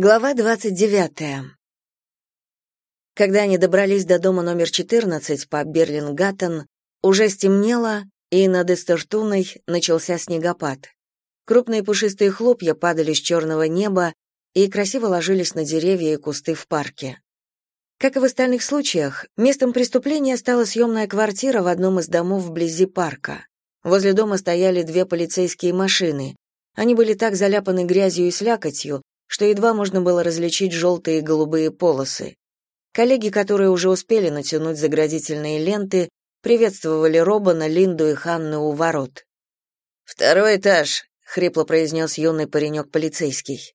Глава 29. Когда они добрались до дома номер 14 по Берлингаттен, уже стемнело, и над Эстертуной начался снегопад. Крупные пушистые хлопья падали с черного неба и красиво ложились на деревья и кусты в парке. Как и в остальных случаях, местом преступления стала съемная квартира в одном из домов вблизи парка. Возле дома стояли две полицейские машины. Они были так заляпаны грязью и слякотью, что едва можно было различить желтые и голубые полосы. Коллеги, которые уже успели натянуть заградительные ленты, приветствовали Робана, Линду и Ханну у ворот. «Второй этаж», — хрипло произнес юный паренек-полицейский.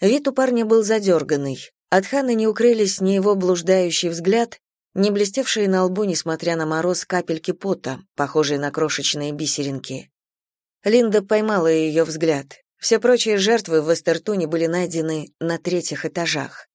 Вид у парня был задерганный. От Ханны не укрылись ни его блуждающий взгляд, ни блестевшие на лбу, несмотря на мороз, капельки пота, похожие на крошечные бисеринки. Линда поймала ее взгляд. Все прочие жертвы в Вестертуне были найдены на третьих этажах.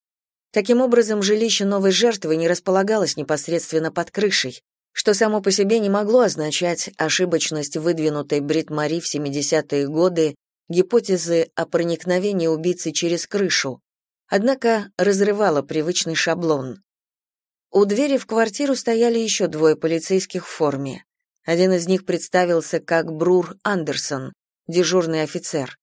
Таким образом, жилище новой жертвы не располагалось непосредственно под крышей, что само по себе не могло означать ошибочность выдвинутой Брит Мари в 70-е годы гипотезы о проникновении убийцы через крышу, однако разрывало привычный шаблон. У двери в квартиру стояли еще двое полицейских в форме. Один из них представился как Брур Андерсон, дежурный офицер.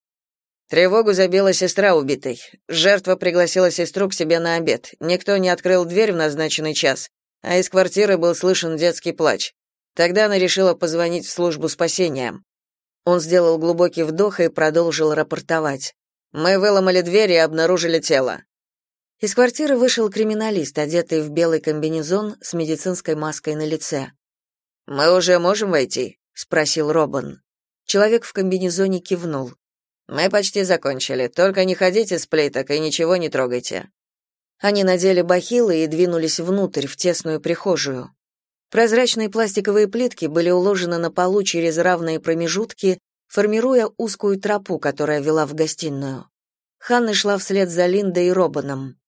Тревогу забила сестра убитой. Жертва пригласила сестру к себе на обед. Никто не открыл дверь в назначенный час, а из квартиры был слышен детский плач. Тогда она решила позвонить в службу спасения. Он сделал глубокий вдох и продолжил рапортовать. Мы выломали дверь и обнаружили тело. Из квартиры вышел криминалист, одетый в белый комбинезон с медицинской маской на лице. Мы уже можем войти, спросил Робин. Человек в комбинезоне кивнул. Мы почти закончили. Только не ходите с плиток и ничего не трогайте. Они надели бахилы и двинулись внутрь, в тесную прихожую. Прозрачные пластиковые плитки были уложены на полу через равные промежутки, формируя узкую тропу, которая вела в гостиную. Ханна шла вслед за Линдой и Робаном.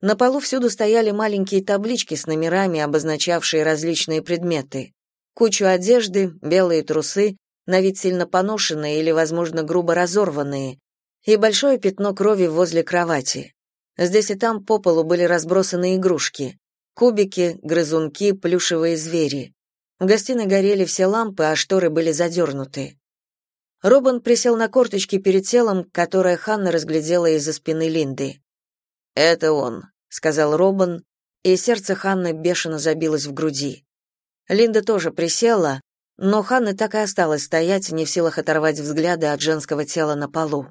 На полу всюду стояли маленькие таблички с номерами, обозначавшие различные предметы. Кучу одежды, белые трусы, на вид сильно поношенные или, возможно, грубо разорванные, и большое пятно крови возле кровати. Здесь и там по полу были разбросаны игрушки. Кубики, грызунки, плюшевые звери. В гостиной горели все лампы, а шторы были задернуты. Робан присел на корточки перед телом, которое Ханна разглядела из-за спины Линды. «Это он», — сказал Робан, и сердце Ханны бешено забилось в груди. Линда тоже присела, но Ханна так и осталась стоять, не в силах оторвать взгляды от женского тела на полу.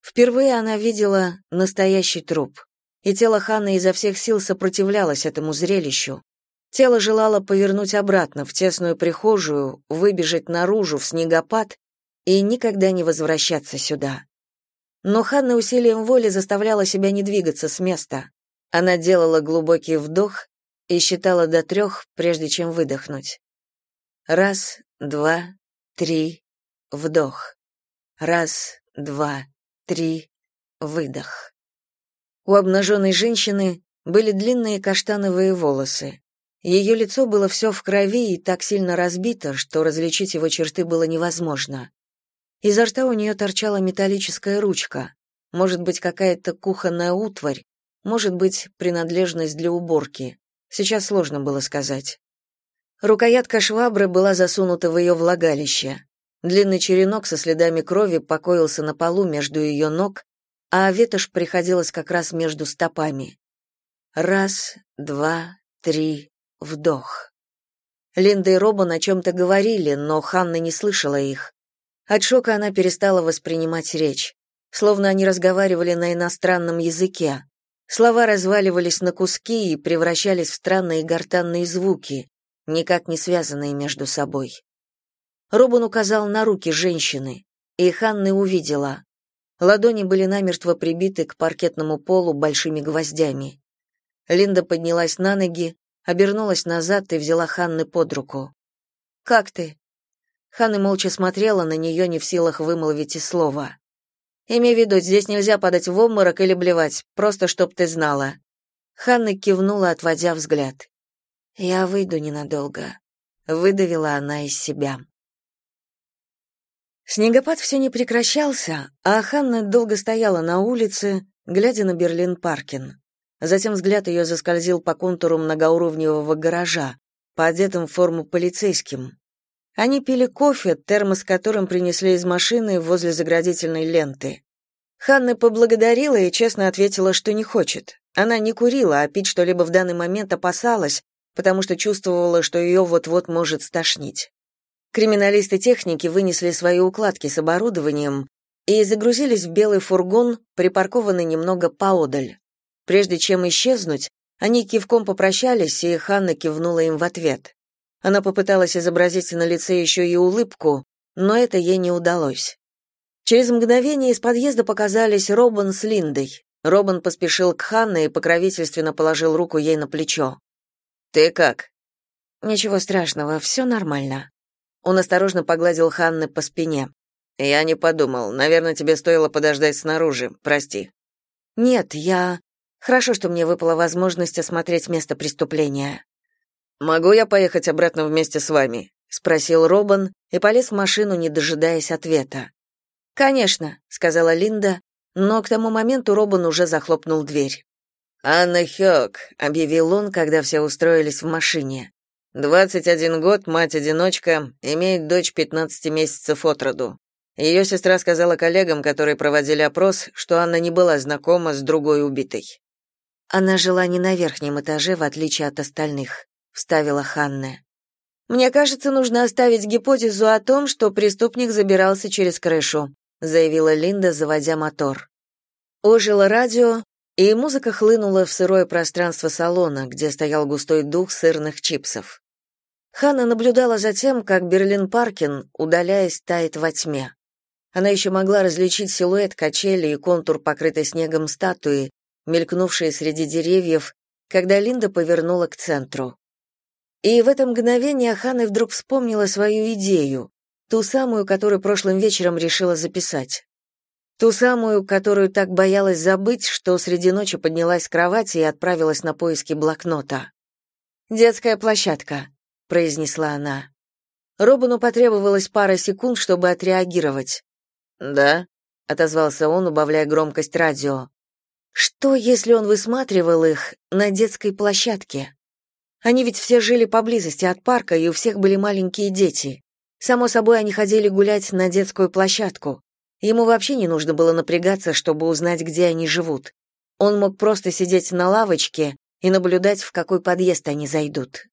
Впервые она видела настоящий труп, и тело Ханны изо всех сил сопротивлялось этому зрелищу. Тело желало повернуть обратно в тесную прихожую, выбежать наружу в снегопад и никогда не возвращаться сюда. Но Ханна усилием воли заставляла себя не двигаться с места. Она делала глубокий вдох и считала до трех, прежде чем выдохнуть. Раз, два, три, вдох. Раз, два, три, выдох. У обнаженной женщины были длинные каштановые волосы. Ее лицо было все в крови и так сильно разбито, что различить его черты было невозможно. Изо рта у нее торчала металлическая ручка, может быть, какая-то кухонная утварь, может быть, принадлежность для уборки. Сейчас сложно было сказать. Рукоятка швабры была засунута в ее влагалище. Длинный черенок со следами крови покоился на полу между ее ног, а ветошь приходилась как раз между стопами. Раз, два, три, вдох. Линда и Робан о чем-то говорили, но Ханна не слышала их. От шока она перестала воспринимать речь, словно они разговаривали на иностранном языке. Слова разваливались на куски и превращались в странные гортанные звуки, никак не связанные между собой. Робин указал на руки женщины, и Ханна увидела. Ладони были намертво прибиты к паркетному полу большими гвоздями. Линда поднялась на ноги, обернулась назад и взяла Ханны под руку. «Как ты?» Ханна молча смотрела на нее, не в силах вымолвить и слова. «Имей в виду, здесь нельзя падать в обморок или блевать, просто чтоб ты знала». Ханна кивнула, отводя взгляд. Я выйду ненадолго, выдавила она из себя. Снегопад все не прекращался, а Ханна долго стояла на улице, глядя на Берлин-Паркин. Затем взгляд ее заскользил по контуру многоуровневого гаража, по одетым в форму полицейским. Они пили кофе, термос которым принесли из машины возле заградительной ленты. Ханна поблагодарила и честно ответила, что не хочет. Она не курила, а пить что-либо в данный момент опасалась, потому что чувствовала, что ее вот-вот может стошнить. Криминалисты техники вынесли свои укладки с оборудованием и загрузились в белый фургон, припаркованный немного поодаль. Прежде чем исчезнуть, они кивком попрощались, и Ханна кивнула им в ответ. Она попыталась изобразить на лице еще и улыбку, но это ей не удалось. Через мгновение из подъезда показались Робан с Линдой. Робан поспешил к Ханне и покровительственно положил руку ей на плечо. «Ты как?» «Ничего страшного, все нормально». Он осторожно погладил Ханны по спине. «Я не подумал. Наверное, тебе стоило подождать снаружи. Прости». «Нет, я...» Хорошо, что мне выпала возможность осмотреть место преступления. «Могу я поехать обратно вместе с вами?» — спросил Робан и полез в машину, не дожидаясь ответа. «Конечно», — сказала Линда, но к тому моменту Робан уже захлопнул дверь. «Анна Хёк», — объявил он, когда все устроились в машине. «Двадцать один год, мать-одиночка, имеет дочь пятнадцати месяцев от роду. Ее сестра сказала коллегам, которые проводили опрос, что Анна не была знакома с другой убитой. Она жила не на верхнем этаже, в отличие от остальных вставила Ханна. Мне кажется, нужно оставить гипотезу о том, что преступник забирался через крышу, заявила Линда, заводя мотор. Ожило радио, и музыка хлынула в сырое пространство салона, где стоял густой дух сырных чипсов. Ханна наблюдала за тем, как Берлин-Паркин, удаляясь, тает во тьме. Она еще могла различить силуэт качели и контур покрытой снегом статуи, мелькнувшие среди деревьев, когда Линда повернула к центру. И в это мгновение Ханна вдруг вспомнила свою идею, ту самую, которую прошлым вечером решила записать. Ту самую, которую так боялась забыть, что среди ночи поднялась с кровати и отправилась на поиски блокнота. «Детская площадка», — произнесла она. Робану потребовалось пара секунд, чтобы отреагировать. «Да», — отозвался он, убавляя громкость радио. «Что, если он высматривал их на детской площадке?» Они ведь все жили поблизости от парка, и у всех были маленькие дети. Само собой, они ходили гулять на детскую площадку. Ему вообще не нужно было напрягаться, чтобы узнать, где они живут. Он мог просто сидеть на лавочке и наблюдать, в какой подъезд они зайдут.